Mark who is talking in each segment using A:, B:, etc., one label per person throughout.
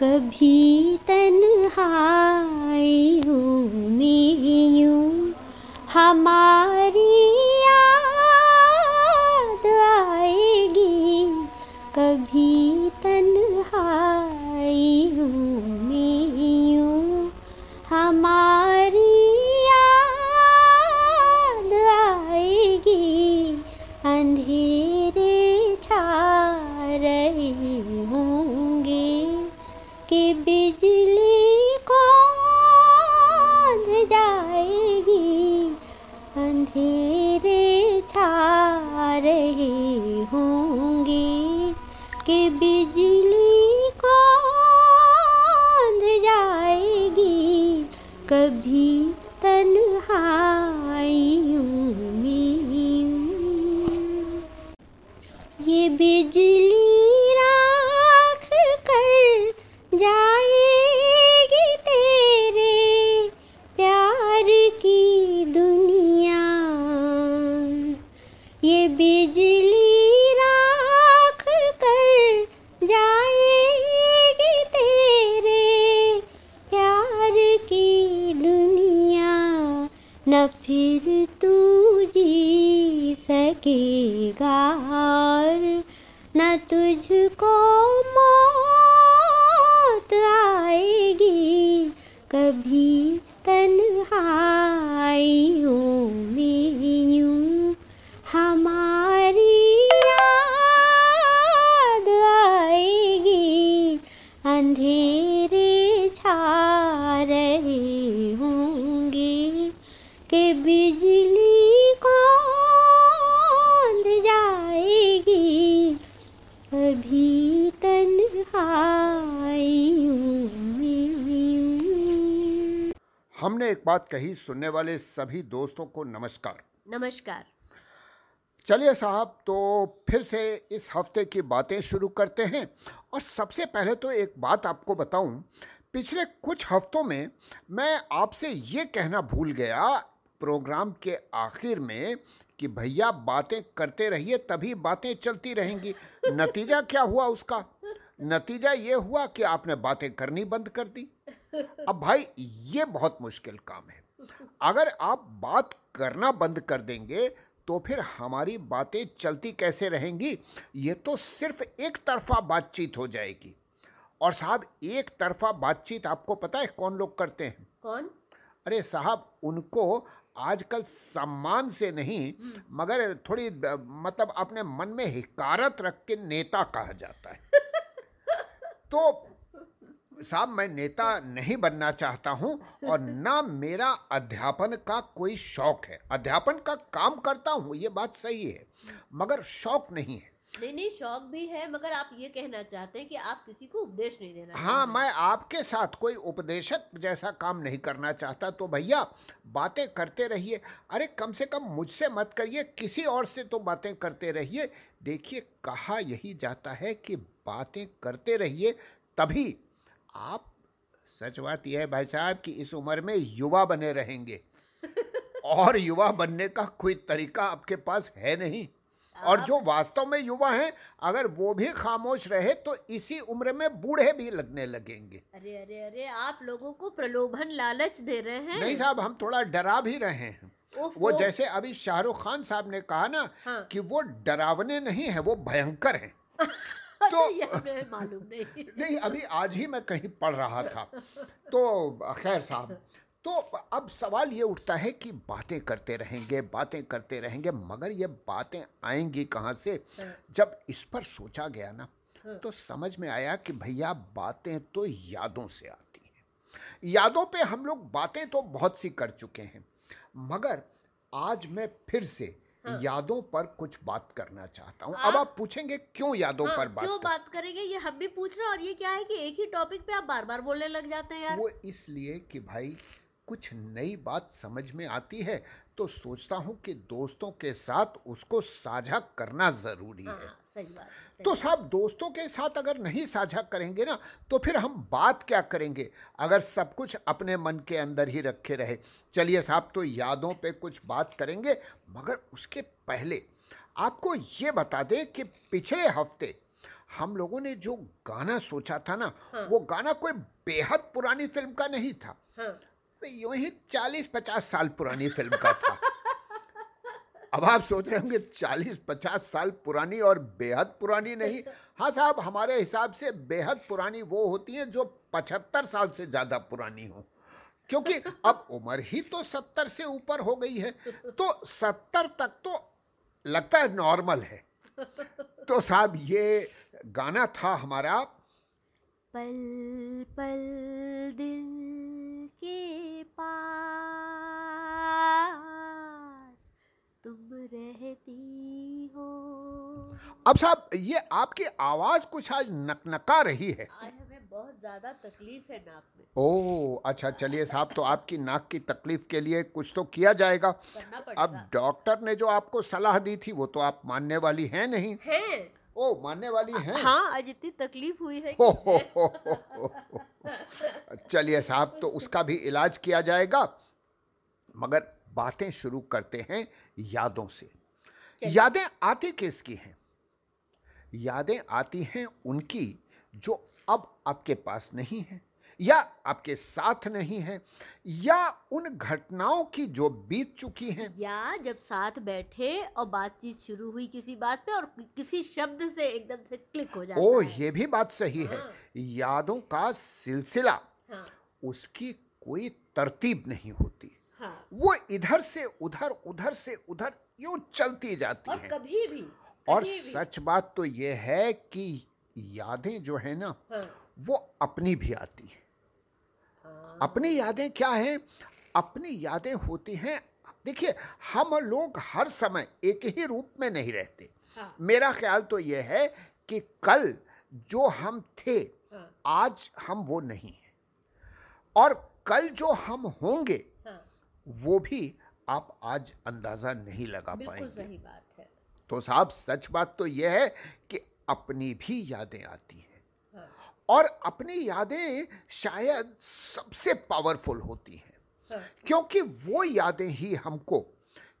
A: कभी तन हूँ मैं यूँ। हमारी तन्हाई
B: हमने एक बात कही सुनने वाले सभी दोस्तों को नमस्कार।
C: नमस्कार।
B: चलिए साहब तो फिर से इस हफ़्ते की बातें शुरू करते हैं। और सबसे पहले तो एक बात आपको बताऊँ पिछले कुछ हफ्तों में मैं आपसे ये कहना भूल गया प्रोग्राम के आखिर में कि भैया बातें करते रहिए तभी बातें चलती रहेंगी। नतीजा क्या हुआ उसका? नतीजा ये हुआ कि आपने बातें करनी बंद कर दी। अब भाई ये बहुत मुश्किल काम है। अगर आप बात करना बंद कर देंगे तो फिर हमारी बातें चलती कैसे रहेंगी? ये तो सिर्फ़ एक तरफा बातचीत हो जाएगी। और साहब एक तरफा बातचीत आपको पता है कौन लोग करते हैं?
C: कौन?
B: अरे साहब उनको आजकल सम्मान से नहीं मगर थोड़ी मतलब अपने मन में हिकारत रख के नेता कहा जाता है। तो साहब मैं नेता नहीं बनना चाहता हूँ और ना मेरा अध्यापन का कोई शौक है। अध्यापन का काम करता हूँ ये बात सही है मगर शौक नहीं है।
C: नहीं नहीं शौक भी है मगर आप ये कहना चाहते हैं कि आप किसी को उपदेश नहीं देना
B: हाँ मैं आपके साथ कोई उपदेशक जैसा काम नहीं करना चाहता तो भैया बातें करते रहिए। अरे कम से कम मुझसे मत करिए किसी और से तो बातें करते रहिए। देखिए कहा यही जाता है कि बातें करते रहिए तभी आप सच बात यह है भाई साहब कि इस उम्र में युवा बने रहेंगे। और युवा बनने का कोई तरीका आपके पास है नहीं। और जो वास्तव में युवा हैं अगर वो भी खामोश रहे तो इसी उम्र में बूढ़े भी लगने लगेंगे।
C: अरे अरे अरे आप लोगों को प्रलोभन लालच दे रहे हैं।
B: नहीं साहब हम थोड़ा डरा भी रहे हैं। वो जैसे अभी शाहरुख खान साहब ने कहा ना
C: हाँ।
B: कि वो डरावने नहीं है वो भयंकर है।
C: तो मालूम नहीं।
B: नहीं अभी आज ही मैं कहीं पढ़ रहा था। तो खैर साहब तो अब सवाल ये उठता है कि बातें करते रहेंगे बातें करते रहेंगे मगर ये बातें आएँगी कहाँ से? जब इस पर सोचा गया ना तो समझ में आया कि भैया बातें तो यादों से आती हैं। यादों पे हम लोग बातें तो बहुत सी कर चुके हैं मगर आज मैं फिर से यादों पर कुछ बात करना चाहता हूँ। अब आप पूछेंगे क्यों यादों
C: हाँ,
B: पर बात
C: क्यों
B: कर-
C: बात करेंगे ये हम भी पूछ रहे हैं और ये क्या है कि एक ही टॉपिक पे आप बार बार बोलने लग जाते हैं यार।
B: वो इसलिए कि भाई कुछ नई बात समझ में आती है तो सोचता हूँ कि दोस्तों के साथ उसको साझा करना ज़रूरी है
C: हाँ, सही बात सही
B: तो साहब दोस्तों के साथ अगर नहीं साझा करेंगे ना तो फिर हम बात क्या करेंगे? अगर सब कुछ अपने मन के अंदर ही रखे रहे। चलिए साहब तो यादों पे कुछ बात करेंगे मगर उसके पहले आपको ये बता दें कि पिछले हफ़्ते हम लोगों ने जो गाना सोचा था ना हाँ। वो गाना कोई बेहद पुरानी फ़िल्म का नहीं था।
C: हाँ।
B: वो यूँ ही चालीस पचास साल पुरानी फ़िल्म का था। अब आप सोच रहे होंगे चालीस पचास साल पुरानी और बेहद पुरानी नहीं। हाँ साहब, हमारे हिसाब से बेहद पुरानी वो होती है जो पचहत्तर साल से ज़्यादा पुरानी हो। क्योंकि अब उम्र ही तो सत्तर से ऊपर हो गई है। तो सत्तर तक तो लगता है नॉर्मल है। तो साहब, ये गाना था हमारा।
A: पल पल दिल के पास तुम रहती हो।
B: अब साहब ये आपकी आवाज़ कुछ आज नकनका रही है।
C: आज हमें बहुत ज़्यादा तकलीफ़ है नाक में।
B: ओह अच्छा चलिए साहब तो आपकी नाक की तकलीफ़ के लिए कुछ तो किया जाएगा।
C: करना
B: अब डॉक्टर ने जो आपको सलाह दी थी वो तो आप मानने वाली हैं नहीं।
C: हैं।
B: ओ मानने वाली हैं।
C: हाँ आज इतनी तकलीफ़ हुई है।
B: चलिए साहब तो उसका भी इलाज किया जाएगा। मगर बातें शुरू करते हैं यादों से। यादें आती किसकी हैं? यादें आती हैं उनकी जो अब आपके पास नहीं है। या आपके साथ नहीं है या उन घटनाओं की जो बीत चुकी हैं।
C: या जब साथ बैठे और बातचीत शुरू हुई किसी बात पे और किसी शब्द से एकदम से क्लिक हो जाता
B: ओ
C: है।
B: ये भी बात सही है। यादों का सिलसिला
C: हाँ।
B: उसकी कोई तरतीब नहीं होती।
C: हाँ।
B: वो इधर से उधर उधर से उधर यूँ चलती जाती
C: और
B: है।
C: कभी भी
B: और
C: भी,
B: सच बात तो ये है कि यादें जो है ना
C: हाँ,
B: वो अपनी भी आती है। अपनी यादें क्या हैं? अपनी यादें होती हैं। देखिए हम लोग हर समय एक ही रूप में नहीं रहते।
C: हाँ।
B: मेरा ख्याल तो यह है कि कल जो हम थे
C: हाँ।
B: आज हम वो नहीं हैं। और कल जो हम होंगे
C: हाँ,
B: वो भी आप आज अंदाज़ा नहीं लगा पाएँगे।
C: सही बात है।
B: तो साहब सच बात तो यह है कि अपनी भी यादें आती हैं
C: हाँ,
B: और अपनी यादें शायद सबसे पावरफुल होती हैं।
C: हाँ,
B: क्योंकि वो यादें ही हमको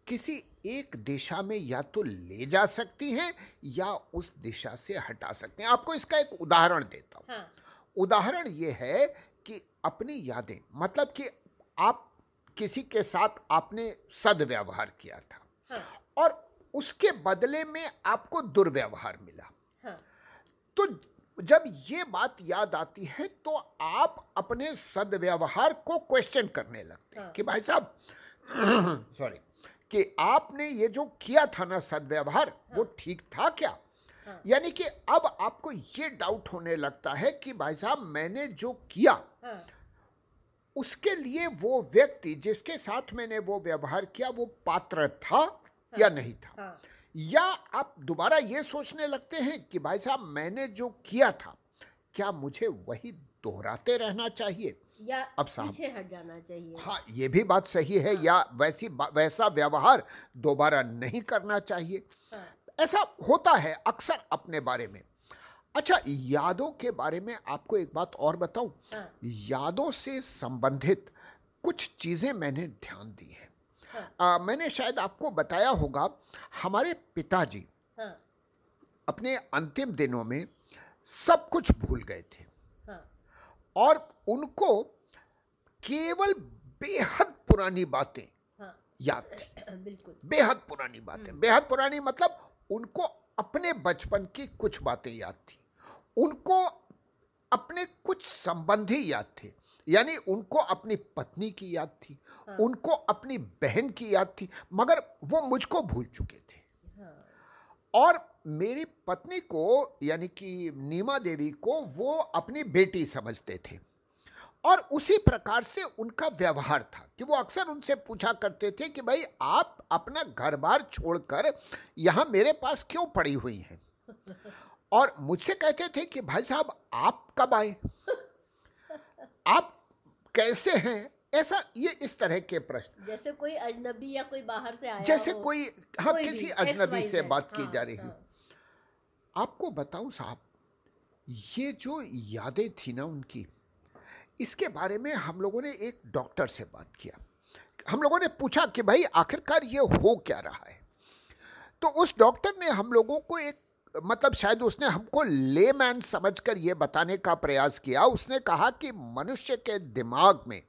B: किसी एक दिशा में या तो ले जा सकती हैं या उस दिशा से हटा सकते हैं। आपको इसका एक उदाहरण देता हूँ।
C: हाँ,
B: उदाहरण ये है कि अपनी यादें मतलब कि आप किसी के साथ आपने सदव्यवहार किया था
C: हाँ,
B: और उसके बदले में आपको दुर्व्यवहार मिला।
C: हाँ,
B: तो जब ये बात याद आती है तो आप अपने सदव्यवहार को क्वेश्चन करने लगते हैं
C: हाँ।
B: कि भाई साहब सॉरी कि आपने ये जो किया था ना सदव्यवहार वो ठीक था क्या?
C: हाँ।
B: यानी कि अब आपको ये डाउट होने लगता है कि भाई साहब मैंने जो किया
C: हाँ,
B: उसके लिए वो व्यक्ति जिसके साथ मैंने वो व्यवहार किया वो पात्र था या नहीं था?
C: हाँ,
B: या आप दोबारा ये सोचने लगते हैं कि भाई साहब मैंने जो किया था क्या मुझे वही दोहराते रहना चाहिए?
C: या
B: अब साहब-
C: पीछे हट जाना चाहिए।
B: हाँ ये भी बात सही है हाँ। या वैसी वैसा व्यवहार दोबारा नहीं करना चाहिए।
C: हाँ,
B: ऐसा होता है अक्सर अपने बारे में। अच्छा यादों के बारे में आपको एक बात और बताऊँ।
C: हाँ।
B: यादों से संबंधित कुछ चीज़ें मैंने ध्यान दी हैं।
C: हाँ।
B: आ, मैंने शायद आपको बताया होगा हमारे पिताजी
C: हाँ,
B: अपने अंतिम दिनों में सब कुछ भूल गए थे।
C: हाँ,
B: और उनको केवल बेहद पुरानी बातें
C: हाँ,
B: याद थी।
C: बिल्कुल।
B: बेहद पुरानी बातें। बेहद पुरानी मतलब उनको अपने बचपन की कुछ बातें याद थी। उनको अपने कुछ संबंधी याद थे। यानी उनको अपनी पत्नी की याद थी हाँ। उनको अपनी बहन की याद थी मगर वो मुझको भूल चुके थे हाँ। और मेरी पत्नी को यानी कि नीमा देवी को वो अपनी बेटी समझते थे और उसी प्रकार से उनका व्यवहार था कि वो अक्सर उनसे पूछा करते थे कि भाई आप अपना घर बार छोड़कर यहाँ मेरे पास क्यों पड़ी हुई हैं और मुझसे कहते थे कि भाई साहब आप कब आए आप कैसे हैं? ऐसा ये इस तरह के प्रश्न।
C: जैसे कोई अजनबी या कोई बाहर से आया
B: जैसे
C: हो,
B: कोई हाँ
C: कोई
B: किसी अजनबी से बात की
C: हाँ,
B: जा रही हो।
C: हाँ,
B: आपको बताऊँ साहब ये जो यादें थी ना उनकी इसके बारे में हम लोगों ने एक डॉक्टर से बात किया। हम लोगों ने पूछा कि भाई आखिरकार ये हो क्या रहा है? तो उस डॉक्टर ने हम लोगों को एक मतलब शायद उसने हमको लेमैन समझकर ये बताने का प्रयास किया। उसने कहा कि मनुष्य के दिमाग में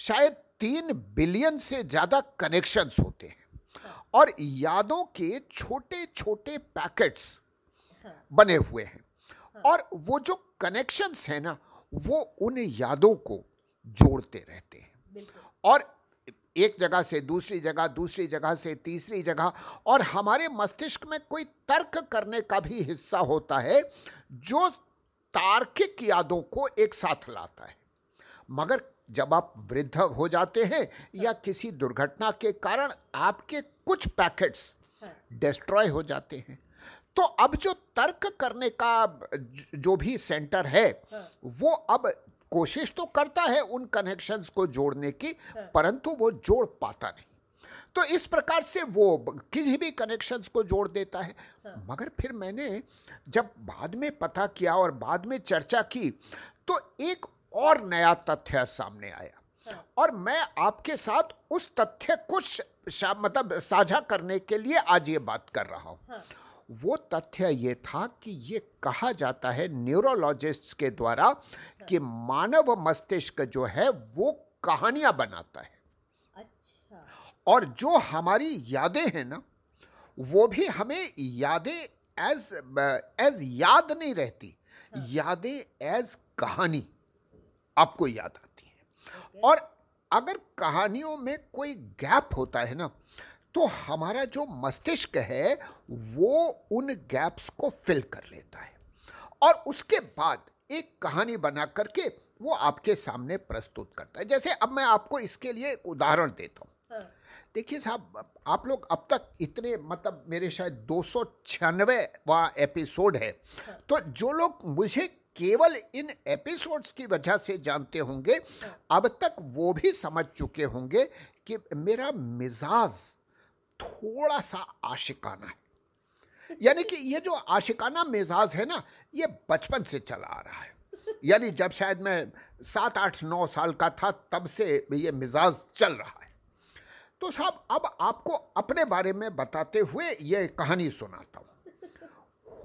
B: शायद तीन बिलियन से ज़्यादा कनेक्शंस होते हैं और यादों के छोटे छोटे पैकेट्स बने हुए हैं। और वो जो कनेक्शंस है ना वो उन यादों को जोड़ते रहते हैं। और एक जगह से दूसरी जगह दूसरी जगह से तीसरी जगह, और हमारे मस्तिष्क में कोई तर्क करने का भी हिस्सा होता है जो तार्किक यादों को एक साथ लाता है। मगर जब आप वृद्ध हो जाते हैं या किसी दुर्घटना के कारण आपके कुछ पैकेट्स डिस्ट्रॉय हो जाते हैं तो अब जो तर्क करने का जो भी सेंटर है, वो अब कोशिश तो करता है उन कनेक्शंस को जोड़ने की परंतु वो जोड़ पाता नहीं। तो इस प्रकार से वो किसी भी कनेक्शंस को जोड़ देता है। मगर फिर मैंने जब बाद में पता किया और बाद में चर्चा की तो एक और नया तथ्य सामने आया। और मैं आपके साथ उस तथ्य को मतलब साझा करने के लिए आज ये बात कर रहा हूँ। वो तथ्य ये था कि ये कहा जाता है न्यूरोलॉजिस्ट्स के द्वारा कि मानव मस्तिष्क जो है वो कहानियाँ बनाता है।
C: अच्छा।
B: और जो हमारी यादें हैं ना वो भी हमें यादें एज एज याद नहीं रहती यादें एज कहानी आपको याद आती है। और अगर कहानियों में कोई गैप होता है ना तो हमारा जो मस्तिष्क है वो उन गैप्स को फिल कर लेता है। और उसके बाद एक कहानी बना करके वो आपके सामने प्रस्तुत करता है। जैसे अब मैं आपको इसके लिए एक उदाहरण देता हूँ।
C: हाँ।
B: देखिए साहब आप लोग अब तक इतने मतलब मेरे शायद दो सौ छियानवेवा एपिसोड है। तो जो लोग मुझे केवल इन एपिसोड्स की वजह से जानते होंगे अब तक वो भी समझ चुके होंगे कि मेरा मिजाज थोड़ा सा आशिकाना है। यानी कि ये जो आशिकाना मिजाज है ना, ये बचपन से चला आ रहा है। यानी जब शायद मैं सात, आठ, नौ साल का था, तब से ये मिजाज चल रहा है। तो साहब, अब आपको अपने बारे में बताते हुए ये कहानी सुनाता हूँ।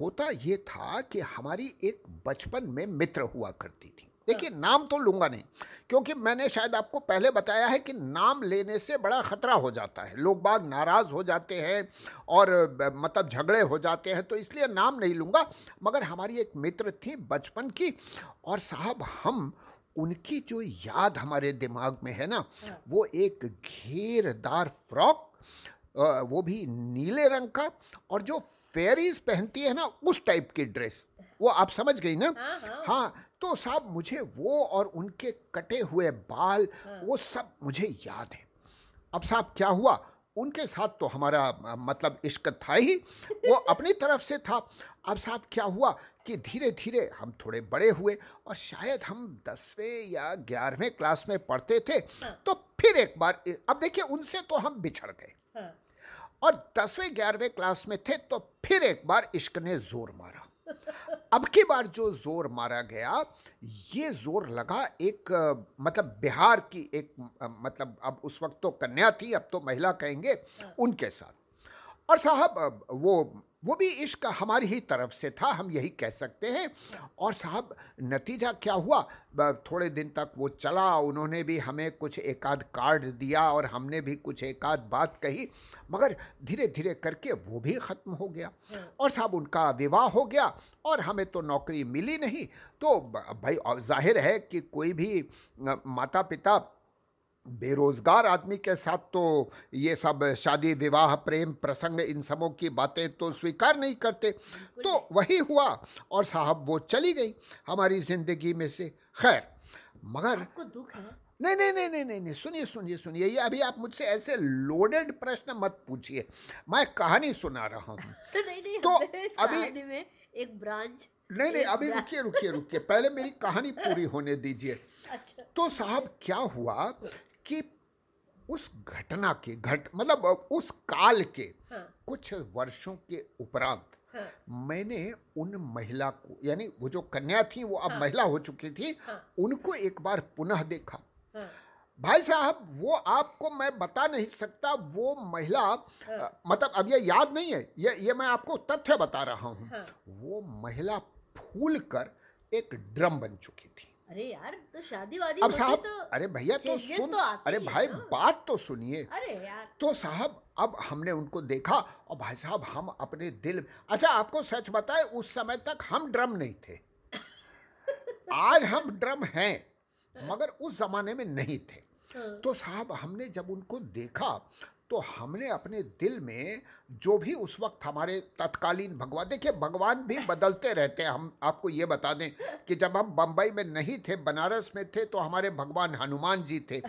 B: होता ये था कि हमारी एक बचपन में मित्र हुआ करती थी। देखिए नाम तो लूँगा नहीं क्योंकि मैंने शायद आपको पहले बताया है कि नाम लेने से बड़ा खतरा हो जाता है। लोग बाग नाराज़ हो जाते हैं और मतलब झगड़े हो जाते हैं तो इसलिए नाम नहीं लूँगा। मगर हमारी एक मित्र थी बचपन की और साहब हम उनकी जो याद हमारे दिमाग में है ना वो एक घेरदार फ्रॉक वो भी नीले रंग का और जो फेरीज पहनती है ना उस टाइप की ड्रेस। वो आप समझ गई ना?
C: हाँ, हाँ।
B: हाँ तो साहब मुझे वो और उनके कटे हुए बाल वो सब मुझे याद है। अब साहब क्या हुआ? उनके साथ तो हमारा मतलब इश्क था ही वो अपनी तरफ़ से था। अब साहब क्या हुआ कि धीरे धीरे हम थोड़े बड़े हुए और शायद हम दसवें या ग्यारहवें क्लास में पढ़ते थे तो फिर एक बार अब देखिए उनसे तो हम बिछड़ गए।
C: हाँ।
B: और दसवें ग्यारहवें क्लास में थे तो फिर एक बार इश्क ने ज़ोर मारा। अब की बार जो ज़ोर मारा गया ये ज़ोर लगा एक मतलब बिहार की एक मतलब अब उस वक्त तो कन्या थी अब तो महिला कहेंगे उनके साथ। और साहब वो वो भी इश्क हमारी ही तरफ़ से था, हम यही कह सकते हैं। और साहब, नतीजा क्या हुआ? थोड़े दिन तक वो चला, उन्होंने भी हमें कुछ एकाध कार्ड दिया और हमने भी कुछ एकाध बात कही, मगर धीरे धीरे करके वो भी ख़त्म हो गया। और साहब, उनका विवाह हो गया और हमें तो नौकरी मिली नहीं। तो भाई ज़ाहिर है कि कोई भी माता पिता बेरोजगार आदमी के साथ तो ये सब शादी विवाह प्रेम प्रसंग इन सबों की बातें तो स्वीकार नहीं करते। तो वही हुआ और साहब वो चली गई हमारी ज़िंदगी में से। खैर मगर
C: आपको दुख है?
B: नहीं नहीं नहीं नहीं नहीं नहीं सुनिए सुनिए सुनिए ये अभी आप मुझसे ऐसे लोडेड प्रश्न मत पूछिए। मैं कहानी सुना रहा हूँ।
C: नहीं नहीं
B: तो अभी-
C: में एक ब्रांच
B: नहीं नहीं अभी रुकिए रुकिए रुकिए पहले मेरी कहानी पूरी होने दीजिए।
C: अच्छा।
B: तो साहब क्या हुआ कि उस घटना के घट मतलब उस काल के
C: हाँ।
B: कुछ वर्षों के उपरांत
C: हाँ।
B: मैंने उन महिला को यानी वो जो कन्या थी वो अब हाँ। महिला हो चुकी थी हाँ। उनको एक बार पुनः देखा
C: हाँ
B: भाई साहब वो आपको मैं बता नहीं सकता वो महिला अ, मतलब अब ये याद नहीं है ये ये मैं आपको तथ्य बता रहा हूँ
C: हाँ।
B: वो महिला फूल कर एक ड्रम बन चुकी थी
C: अरे यार तो शादी वादी
B: अब साहब
C: तो
B: अरे भैया तो सुन
C: तो
B: अरे भाई। बात तो सुनिए
C: अरे यार
B: तो साहब अब हमने उनको देखा और भाई साहब हम अपने दिल अच्छा आपको सच बताए उस समय तक हम ड्रम नहीं थे आज हम ड्रम हैं मगर उस जमाने में नहीं थे
C: हाँ।
B: तो साहब हमने जब उनको देखा तो हमने अपने दिल में जो भी उस वक्त हमारे तत्कालीन भगवान, देखिए भगवान भी बदलते रहते हैं। हम आपको ये बता दें कि जब हम बम्बई में नहीं थे, बनारस में थे तो हमारे भगवान हनुमान जी थे।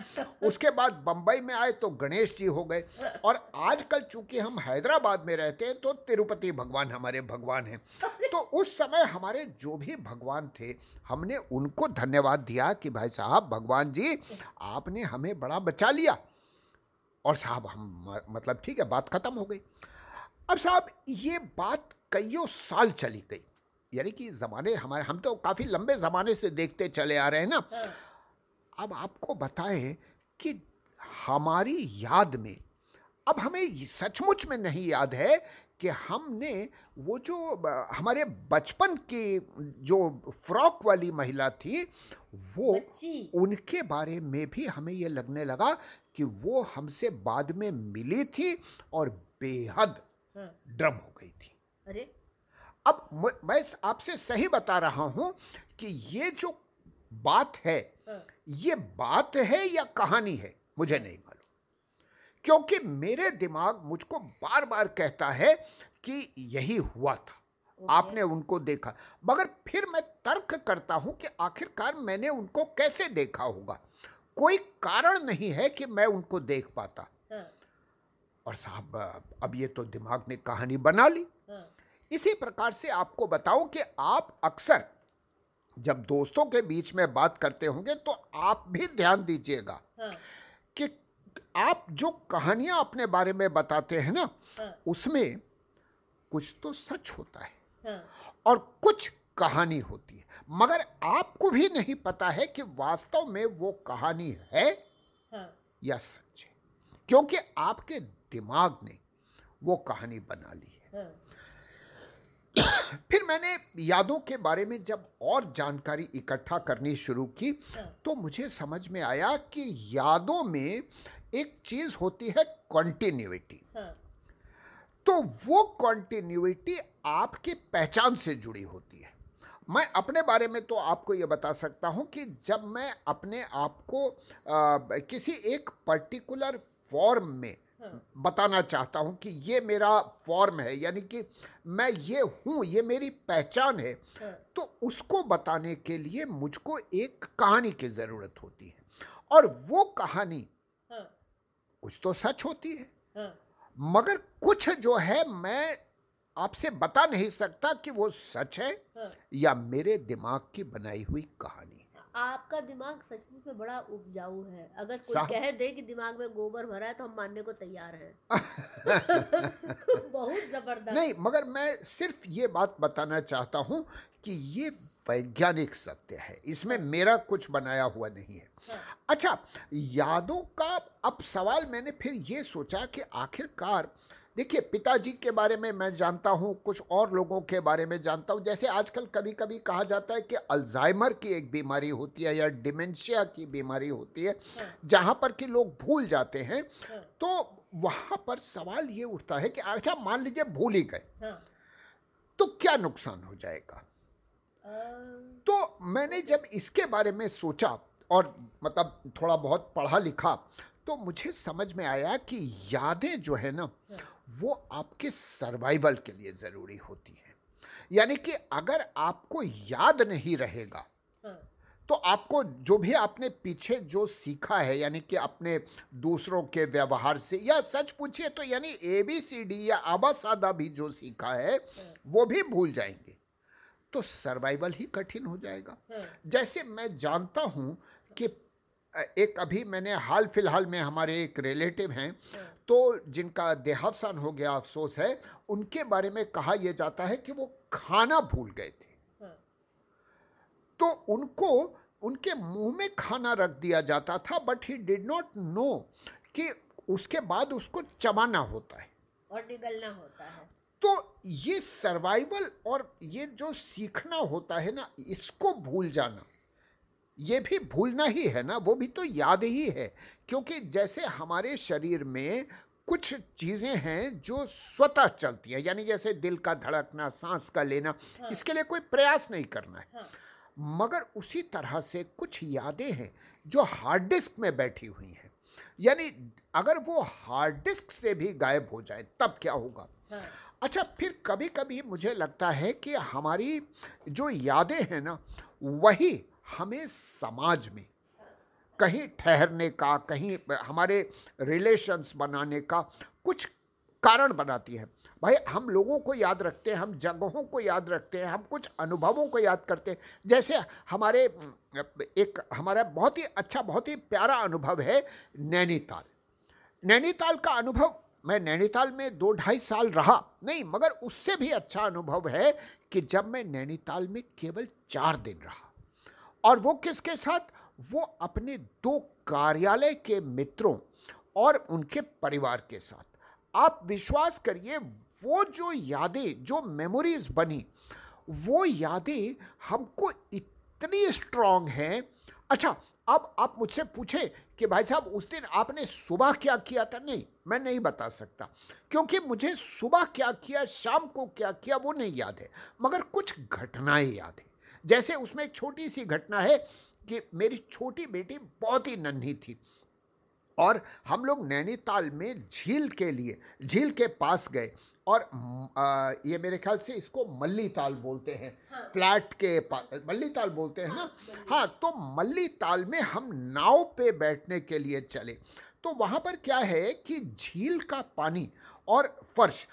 B: उसके बाद बम्बई में आए तो गणेश जी हो गए। और आजकल चूँकि हम हैदराबाद में रहते हैं तो तिरुपति भगवान हमारे भगवान हैं। तो उस समय हमारे जो भी भगवान थे, हमने उनको धन्यवाद दिया कि भाई साहब, भगवान जी, आपने हमें बड़ा बचा लिया। और साहब हम मतलब ठीक है बात खत्म हो गई। अब साहब ये बात कईयों साल चली गई। यानी कि ज़माने हमारे हम तो काफ़ी लंबे ज़माने से देखते चले आ रहे हैं ना। अब आपको बताएँ कि हमारी याद में अब हमें सचमुच में नहीं याद है कि हमने वो जो हमारे बचपन की जो फ्रॉक वाली महिला थी वो उनके बारे में भी हमें ये लगने लगा कि वो हमसे बाद में मिली थी और बेहद
C: हाँ।
B: ड्रम हो गई थी।
C: अरे।
B: अब मैं आपसे सही बता रहा हूँ कि ये जो बात है
C: हाँ।
B: ये बात है या कहानी है मुझे नहीं मालूम। क्योंकि मेरे दिमाग मुझको बार बार कहता है कि यही हुआ था। आपने उनको देखा। मगर फिर मैं तर्क करता हूँ कि आखिरकार मैंने उनको कैसे देखा होगा। कोई कारण नहीं है कि मैं उनको देख पाता।
C: हाँ,
B: और साहब अब ये तो दिमाग ने कहानी बना ली।
C: हाँ,
B: इसी प्रकार से आपको बताऊँ कि आप अक्सर जब दोस्तों के बीच में बात करते होंगे तो आप भी ध्यान दीजिएगा
C: हाँ,
B: कि आप जो कहानियाँ अपने बारे में बताते हैं ना
C: हाँ।
B: उसमें कुछ तो सच होता है।
C: हाँ,
B: और कुछ कहानी होती है। मगर आपको भी नहीं पता है कि वास्तव में वो कहानी है
C: हाँ,
B: या सच है। क्योंकि आपके दिमाग ने वो कहानी बना ली है।
C: हाँ,
B: फिर मैंने यादों के बारे में जब और जानकारी इकट्ठा करनी शुरू की तो मुझे समझ में आया कि यादों में एक चीज़ होती है कॉन्टिन्यूटी
C: हाँ,
B: तो वो कॉन्टिन्यूटी आपके पहचान से जुड़ी होती है मैं अपने बारे में तो आपको ये बता सकता हूँ कि जब मैं अपने आप को आ, किसी एक पर्टिकुलर फॉर्म में बताना चाहता हूँ कि ये मेरा फॉर्म है यानी कि मैं ये हूँ ये मेरी पहचान है। तो उसको बताने के लिए मुझको एक कहानी की ज़रूरत होती है। और वो कहानी
C: हाँ,
B: कुछ तो सच होती है।
C: हाँ,
B: मगर कुछ जो है मैं आपसे बता नहीं सकता कि वो सच है
C: हाँ।
B: या मेरे दिमाग की बनाई हुई कहानी
C: आपका दिमाग सचमुच में बड़ा उपजाऊ है। अगर कोई कह दे कि दिमाग में गोबर भरा है तो हम मानने को तैयार हैं। बहुत ज़बरदस्त।
B: नहीं मगर मैं सिर्फ़ ये बात बताना चाहता हूँ कि ये वैज्ञानिक सत्य है। इसमें मेरा कुछ बनाया हुआ नहीं है। अच्छा यादों का अब सवाल मैंने फिर ये सोचा कि आखिरकार देखिए पिताजी के बारे में मैं जानता हूँ कुछ और लोगों के बारे में जानता हूँ। जैसे आजकल कभी कभी कहा जाता है कि अल्जाइमर की एक बीमारी होती है या डिमेंशिया की बीमारी होती है जहाँ पर कि लोग भूल जाते हैं। तो वहाँ पर सवाल ये उठता है कि अच्छा मान लीजिए भूल ही गए
C: हाँ,
B: तो क्या नुकसान हो जाएगा? तो मैंने जब इसके बारे में सोचा और मतलब थोड़ा बहुत पढ़ा लिखा तो मुझे समझ में आया कि यादें जो है ना वो आपके सर्वाइवल के लिए ज़रूरी होती हैं। यानी कि अगर आपको याद नहीं रहेगा
C: हाँ,
B: तो आपको जो भी आपने पीछे जो सीखा है यानी कि अपने दूसरों के व्यवहार से या सच पूछिए तो यानी ए बी सी डी या आबा सादा भी जो सीखा है वो भी भूल जाएँगे। तो सर्वाइवल ही कठिन हो जाएगा। जैसे मैं जानता हूँ कि एक अभी मैंने हाल फ़िलहाल में हमारे एक रिलेटिव हैं तो जिनका देहावसान हो गया अफसोस है उनके बारे में कहा यह जाता है कि वो खाना भूल गए थे।
C: हाँ,
B: तो उनको उनके मुँह में खाना रख दिया जाता था but he did not know कि उसके बाद उसको चबाना होता है।
C: और निगलना होता है।
B: तो ये सर्वाइवल और ये जो सीखना होता है ना इसको भूल जाना। ये भी भूलना ही है ना वो भी तो याद ही है। क्योंकि जैसे हमारे शरीर में कुछ चीज़ें हैं जो स्वतः चलती हैं यानी जैसे दिल का धड़कना सांस का लेना हाँ। इसके लिए कोई प्रयास नहीं करना है।
C: हाँ।
B: मगर उसी तरह से कुछ यादें हैं जो हार्ड डिस्क में बैठी हुई हैं। यानी अगर वो हार्ड डिस्क से भी गायब हो जाए तब क्या होगा?
C: हाँ।
B: अच्छा फिर कभी कभी मुझे लगता है कि हमारी जो यादें हैं ना वही हमें समाज में कहीं ठहरने का, कहीं हमारे रिलेशंस बनाने का कुछ कारण बनाती है। भाई, हम लोगों को याद रखते हैं, हम जगहों को याद रखते हैं, हम कुछ अनुभवों को याद करते हैं। जैसे हमारे, एक हमारा बहुत ही अच्छा बहुत ही प्यारा अनुभव है नैनीताल। नैनीताल का अनुभव, मैं नैनीताल में दो ढाई साल रहा, नहीं, मगर उससे भी अच्छा अनुभव है कि जब मैं नैनीताल में केवल चार दिन रहा। और वो किसके साथ? वो अपने दो कार्यालय के मित्रों और उनके परिवार के साथ। आप विश्वास करिए, वो जो यादें, जो मेमोरीज बनी, वो यादें हमको इतनी स्ट्रांग हैं। अच्छा अब आप मुझसे पूछे कि भाई साहब, उस दिन आपने सुबह क्या किया था? नहीं, मैं नहीं बता सकता, क्योंकि मुझे सुबह क्या किया, शाम को क्या किया, वो नहीं याद है, मगर कुछ घटनाएँ याद है। जैसे उसमें एक छोटी सी घटना है कि मेरी छोटी बेटी बहुत ही नन्ही थी और हम लोग नैनीताल में झील के लिए झील के पास गए और आ, ये मेरे ख्याल से इसको मल्ली ताल बोलते हैं। हाँ। फ्लैट के पास मल्ली ताल बोलते हैं हाँ, ना हाँ तो मल्ली ताल में हम नाव पे बैठने के लिए चले। तो वहाँ पर क्या है कि झील का पानी और फर्श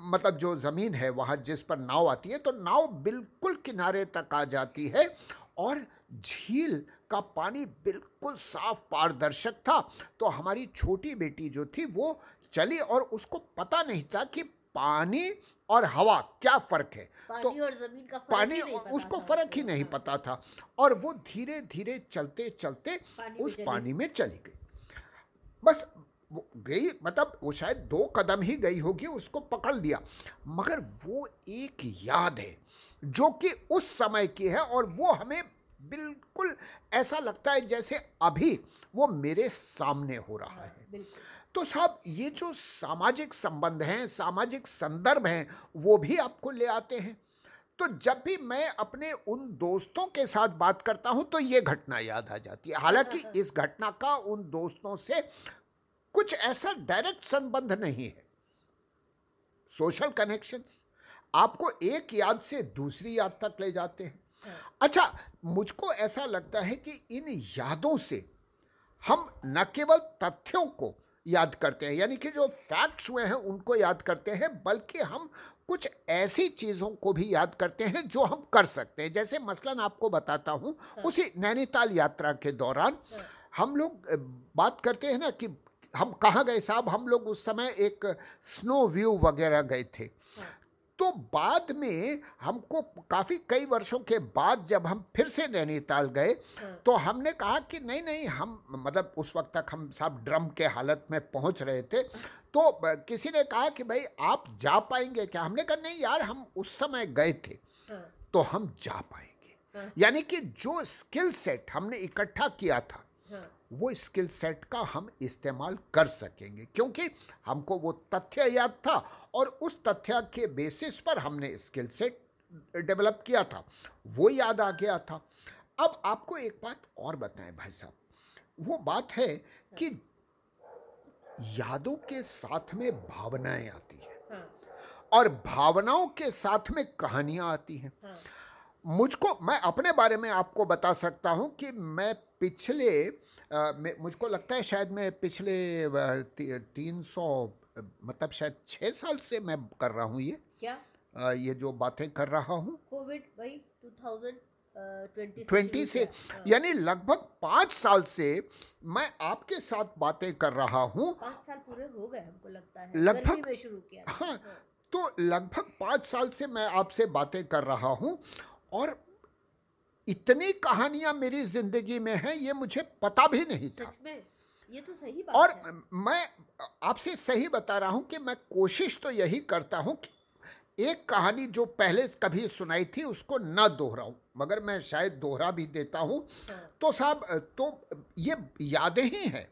B: मतलब जो ज़मीन है वहाँ जिस पर नाव आती है तो नाव बिल्कुल किनारे तक आ जाती है और झील का पानी बिल्कुल साफ़ पारदर्शक था। तो हमारी छोटी बेटी जो थी वो चली और उसको पता नहीं था कि पानी और हवा क्या फ़र्क है।
C: पानी
B: तो
C: और ज़मीन का फ़र्क
B: पानी उसको फ़र्क ही नहीं पता था और वो धीरे धीरे चलते चलते
C: पानी
B: उस पानी में चली गई। बस गई मतलब वो शायद दो कदम ही गई होगी उसको पकड़ लिया। मगर वो एक याद है जो कि उस समय की है और वो हमें बिल्कुल ऐसा लगता है जैसे अभी वो मेरे सामने हो रहा है। तो साहब ये जो सामाजिक संबंध हैं सामाजिक संदर्भ हैं वो भी आपको ले आते हैं। तो जब भी मैं अपने उन दोस्तों के साथ बात करता हूँ तो ये घटना याद आ जाती है। हालाँकि इस घटना का उन दोस्तों से कुछ ऐसा डायरेक्ट संबंध नहीं है। सोशल कनेक्शंस आपको एक याद से दूसरी याद तक ले जाते हैं। अच्छा मुझको ऐसा लगता है कि इन यादों से हम न केवल तथ्यों को याद करते हैं यानी कि जो फैक्ट्स हुए हैं उनको याद करते हैं बल्कि हम कुछ ऐसी चीज़ों को भी याद करते हैं जो हम कर सकते हैं। जैसे मसलन आपको बताता हूँ उसी नैनीताल यात्रा के दौरान हम लोग बात करते हैं ना कि हम कहाँ गए साहब? हम लोग उस समय एक स्नो व्यू वगैरह गए थे। तो बाद में हमको काफ़ी कई वर्षों के बाद जब हम फिर से नैनीताल गए तो हमने कहा कि नहीं नहीं, हम मतलब उस वक्त तक हम साहब ड्रम के हालत में पहुँच रहे थे। तो किसी ने कहा कि भाई आप जा पाएँगे क्या? हमने कहा, नहीं यार, हम उस समय गए थे। तो हम जा पाएँगे। यानी कि जो स्किल सेट हमने इकट्ठा किया था वो स्किल सेट का हम इस्तेमाल कर सकेंगे। क्योंकि हमको वो तथ्य याद था और उस तथ्य के बेसिस पर हमने स्किल सेट डेवलप किया था। वो याद आ गया था। अब आपको एक बात और बताएँ भाई साहब। वो बात है कि यादों के साथ में भावनाएँ आती हैं
C: हाँ,
B: और भावनाओं के साथ में कहानियाँ आती हैं।
C: हाँ,
B: मुझको मैं अपने बारे में आपको बता सकता हूँ कि मैं पिछले मुझको लगता है शायद मैं पिछले ती, तीन सौ मतलब शायद छः साल से मैं कर रहा हूँ ये।
C: क्या?
B: अ, ये जो बातें कर रहा हूँ।
C: कोविड भाई 2020
B: ट्वेंटी से
C: हाँ,
B: यानी लगभग पाँच साल से मैं आपके साथ बातें कर रहा हूँ।
C: साल पूरे हो गए हमको लगता है।
B: लगभग-
C: शुरू किया
B: हाँ। तो लगभग पाँच साल से मैं आपसे बातें कर रहा हूँ। और इतनी कहानियाँ मेरी ज़िंदगी में हैं ये मुझे पता भी नहीं था।
C: सच में? ये तो सही बात
B: और
C: है।
B: मैं आपसे सही बता रहा हूँ कि मैं कोशिश तो यही करता हूँ कि एक कहानी जो पहले कभी सुनाई थी उसको ना दोहराऊं मगर मैं शायद दोहरा भी देता हूँ। तो साहब तो ये यादें ही हैं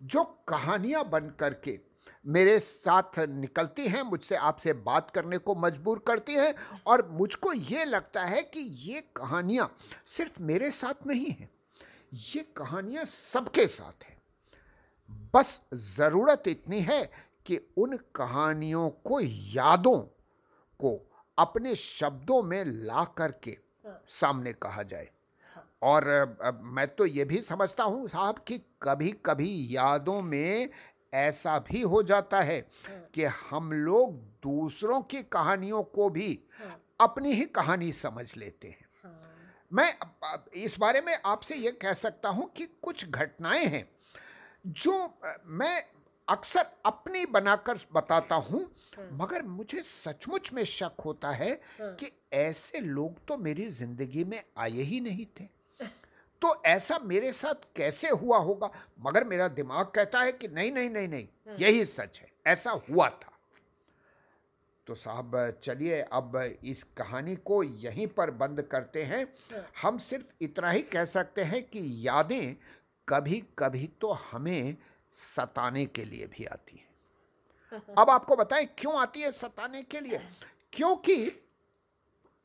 B: जो कहानियाँ बन करके मेरे साथ निकलती हैं मुझसे आपसे बात करने को मजबूर करती हैं और मुझको ये लगता है कि ये कहानियाँ सिर्फ़ मेरे साथ नहीं हैं। ये कहानियाँ सबके साथ हैं। बस ज़रूरत इतनी है कि उन कहानियों को यादों को अपने शब्दों में ला करके सामने कहा जाए। और मैं तो ये भी समझता हूँ साहब कि कभी कभी यादों में ऐसा भी हो जाता है कि हम लोग दूसरों की कहानियों को भी अपनी ही कहानी समझ लेते हैं। मैं इस बारे में आपसे ये कह सकता हूँ कि कुछ घटनाएँ हैं जो मैं अक्सर अपनी बनाकर बताता हूँ, मगर मुझे सचमुच में शक होता है कि ऐसे लोग तो मेरी ज़िंदगी में आए ही नहीं थे। तो ऐसा मेरे साथ कैसे हुआ होगा? मगर मेरा दिमाग कहता है कि नहीं नहीं नहीं नहीं यही सच है। ऐसा हुआ था। तो साहब चलिए अब इस कहानी को यहीं पर बंद करते हैं। हम सिर्फ़ इतना ही कह सकते हैं कि यादें कभी कभी तो हमें सताने के लिए भी आती हैं। अब आपको बताएँ क्यों आती है सताने के लिए? क्योंकि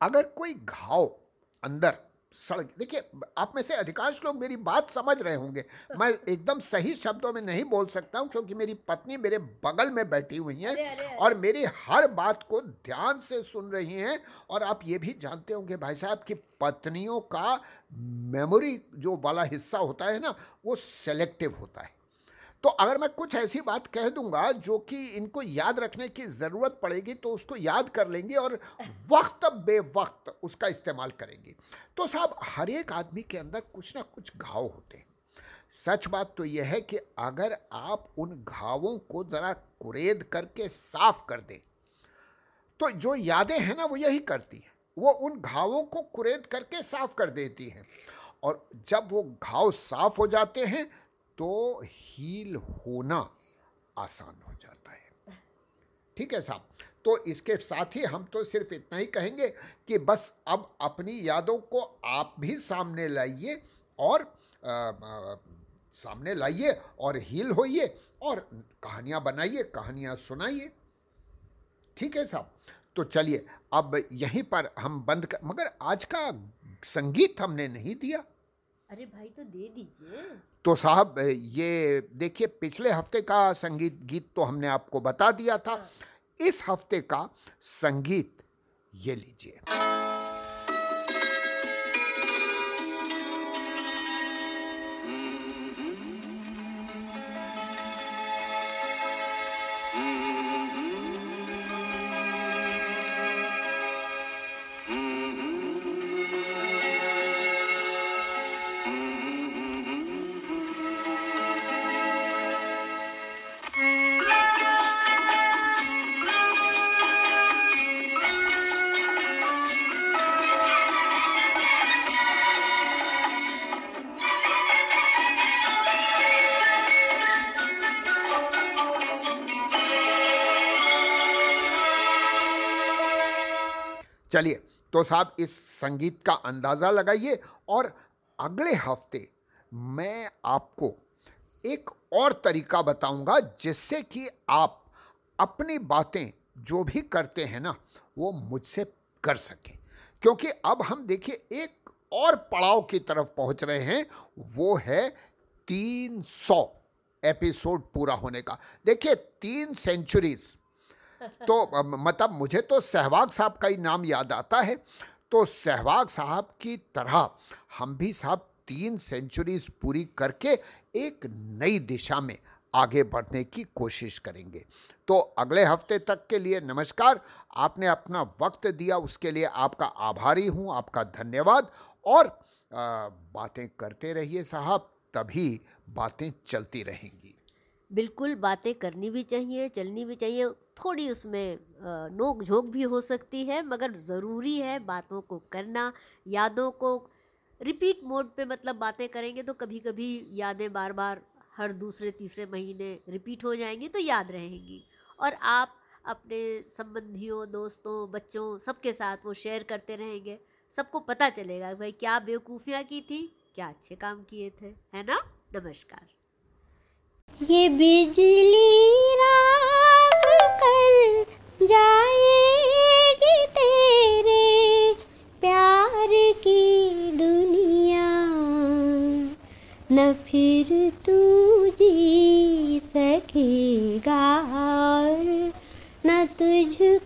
B: अगर कोई घाव अंदर सड़क देखिए आप में से अधिकांश लोग मेरी बात समझ रहे होंगे। मैं एकदम सही शब्दों में नहीं बोल सकता हूँ क्योंकि मेरी पत्नी मेरे बगल में बैठी हुई हैं
C: अरे, अरे, अरे।
B: और मेरी हर बात को ध्यान से सुन रही हैं और आप ये भी जानते होंगे भाई साहब कि पत्नियों का मेमोरी जो वाला हिस्सा होता है ना वो सेलेक्टिव होता है। तो अगर मैं कुछ ऐसी बात कह दूँगा जो कि इनको याद रखने की ज़रूरत पड़ेगी तो उसको याद कर लेंगे और वक्त बे वक्त उसका इस्तेमाल करेंगे। तो साहब, हर एक आदमी के अंदर कुछ ना कुछ घाव होते हैं। सच बात तो यह है कि अगर आप उन घावों को ज़रा कुरेद करके साफ़ कर दें तो जो यादें हैं ना, वो यही करती हैं। वो उन घावों को कुरेद करके साफ़ कर देती हैं। और जब वो घाव साफ़ हो जाते हैं तो हील होना आसान हो जाता है। ठीक है साहब? तो इसके साथ ही हम तो सिर्फ़ इतना ही कहेंगे कि बस अब अपनी यादों को आप भी सामने लाइए और अ, अ, सामने लाइए और हील होइए और कहानियाँ बनाइए कहानियाँ सुनाइए। ठीक है साहब? तो चलिए अब यहीं पर हम बंद कर मगर आज का संगीत हमने नहीं दिया।
C: अरे भाई तो दे दीजिए।
B: तो साहब ये देखिए पिछले हफ़्ते का संगीत गीत तो हमने आपको बता दिया था। इस हफ़्ते का संगीत ये लीजिए। चलिए तो साहब इस संगीत का अंदाज़ा लगाइए और अगले हफ़्ते मैं आपको एक और तरीका बताऊँगा जिससे कि आप अपनी बातें जो भी करते हैं ना, वो मुझसे कर सकें। क्योंकि अब हम देखिए, एक और पड़ाव की तरफ़ पहुँच रहे हैं, वो है तीन सौ एपिसोड पूरा होने का। देखिए, तीन सेंचुरीज तो मतलब मुझे तो सहवाग साहब का ही नाम याद आता है। तो सहवाग साहब की तरह हम भी साहब तीन सेंचुरीज पूरी करके एक नई दिशा में आगे बढ़ने की कोशिश करेंगे। तो अगले हफ़्ते तक के लिए नमस्कार। आपने अपना वक्त दिया, उसके लिए आपका आभारी हूँ, आपका धन्यवाद। और बातें करते रहिए साहब, तभी बातें चलती रहेंगी।
C: बिल्कुल, बातें करनी भी चाहिए, चलनी भी चाहिए। थोड़ी उसमें नोक झोंक भी हो सकती है, मगर ज़रूरी है बातों को करना, यादों को रिपीट मोड पे मतलब बातें करेंगे तो कभी कभी यादें बार बार हर दूसरे, तीसरे महीने रिपीट हो जाएँगी तो याद रहेंगी। और आप अपने संबंधियों, दोस्तों, बच्चों सबके साथ वो शेयर करते रहेंगे, सबको पता चलेगा भाई क्या बेवकूफ़ियाँ की थी, क्या अच्छे काम किए थे, है ना? नमस्कार।
A: ये बिजली कर जाएगी तेरे प्यार की दुनिया। न फिर तू जी सकेगा न मौत